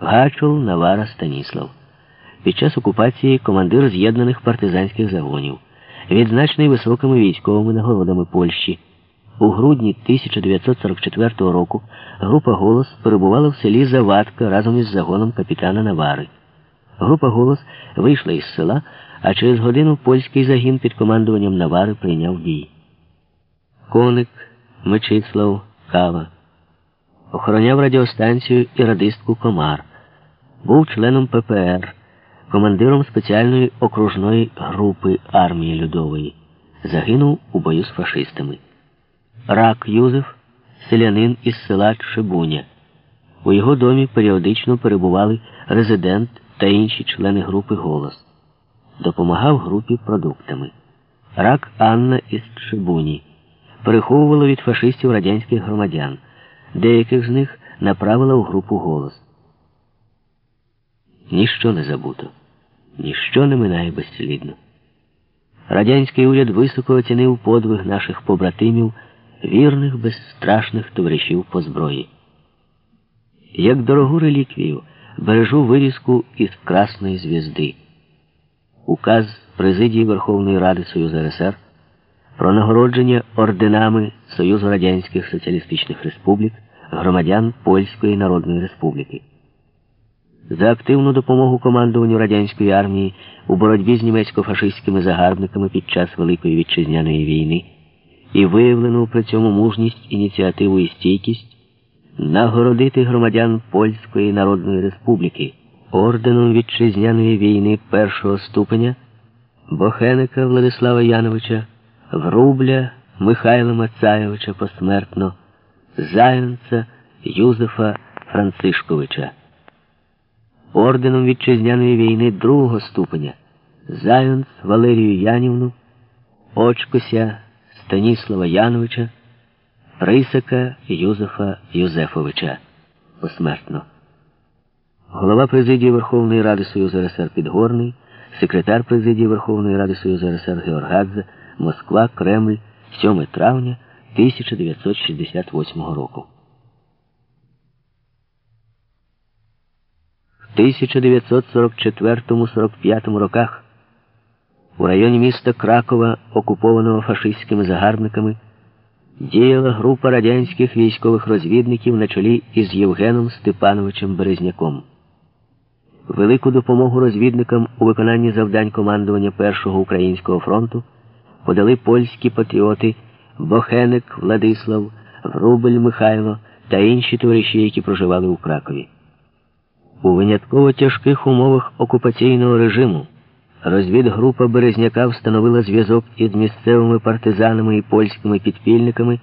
Гачул Навара Станіслав. Під час окупації командир з'єднаних партизанських загонів, відзначений високими військовими нагородами Польщі. У грудні 1944 року група Голос перебувала в селі Завадка разом із загоном капітана Навари. Група Голос вийшла із села, а через годину польський загін під командуванням Навари прийняв бій. Коник, Мечислав, Кава. Охороняв радіостанцію і радистку Комар. Був членом ППР, командиром спеціальної окружної групи армії Людової. Загинув у бою з фашистами. Рак Юзеф, селянин із села Чебуня. У його домі періодично перебували резидент та інші члени групи Голос. Допомагав групі продуктами. Рак Анна із Чебуні. Переховувала від фашистів радянських громадян. Деяких з них направила у групу голос. Ніщо не забуто, ніщо не минає безслідно. Радянський уряд високо оцінив подвиг наших побратимів, вірних, безстрашних товаришів по зброї. Як дорогу реліквію бережу вирізку із Красної звізди. Указ Президії Верховної Ради Союзу РСР про нагородження орденами Союзу Радянських Соціалістичних Республік громадян Польської Народної Республіки. За активну допомогу командуванню радянської армії у боротьбі з німецько-фашистськими загарбниками під час Великої вітчизняної війни і виявлену при цьому мужність, ініціативу і стійкість нагородити громадян Польської Народної Республіки орденом вітчизняної війни першого ступеня Бохеника Владислава Яновича, Врубля Михайла Мацаєвича посмертно, Зайонца Юзефа Францишковича. Орденом вітчизняної війни другого ступеня. Зайонц Валерію Янівну, Очкося Станіслава Яновича, Рисака Юзефа Юзефовича. Посмертно. Голова президії Верховної Ради Союзу РСР Підгорний, секретар президії Верховної Ради Союзу РСР Георгадзе, Москва, Кремль, 7 травня 1968 року. В 1944-45 роках у районі міста Кракова, окупованого фашистськими загарбниками, діяла група радянських військових розвідників на чолі із Євгеном Степановичем Березняком. Велику допомогу розвідникам у виконанні завдань командування Першого українського фронту подали польські патріоти Бохеник Владислав, Врубель Михайло та інші товариші, які проживали у Кракові. У винятково тяжких умовах окупаційного режиму розвідгрупа Березняка встановила зв'язок із місцевими партизанами і польськими підпільниками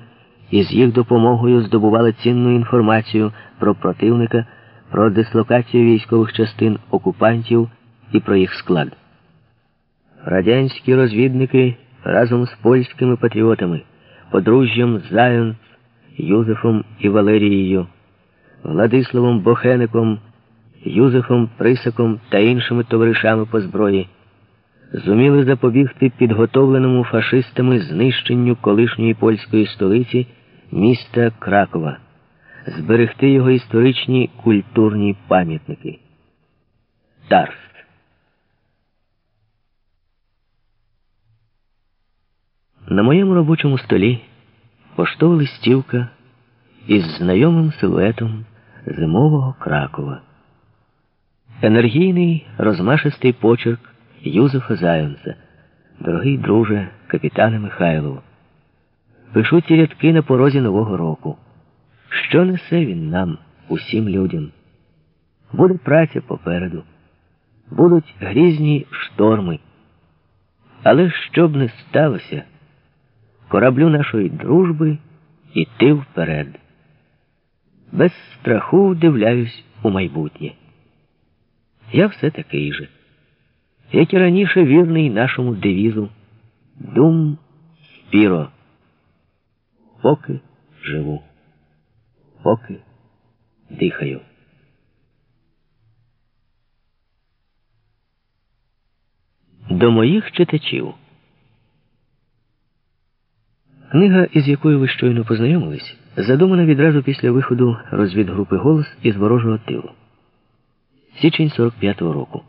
і з їх допомогою здобувала цінну інформацію про противника, про дислокацію військових частин окупантів і про їх склад. Радянські розвідники разом з польськими патріотами, подружжям Зайонц, Юзефом і Валерією, Владиславом Бохеником. Юзефом Присаком та іншими товаришами по зброї зуміли запобігти підготовленому фашистами знищенню колишньої польської столиці міста Кракова, зберегти його історичні культурні пам'ятники. Тарс. На моєму робочому столі поштова листівка із знайомим силуетом зимового Кракова енергійний, розмашистий почерк Юзефа Зайонса. Дорогий друже, капітане Михайлов. Пишу ці рядки на порозі Нового року. Що несе він нам, усім людям? Буде праця попереду, будуть грізні шторми. Але що б не сталося, кораблю нашої дружби іти вперед. Без страху вдивляюсь у майбутнє. Я все такий же, як і раніше вірний нашому девізу Дум спіро. Поки живу, поки дихаю. До моїх читачів. Книга, із якою ви щойно познайомились, задумана відразу після виходу розвідгрупи голос із ворожого тилу. Січень 45-го року.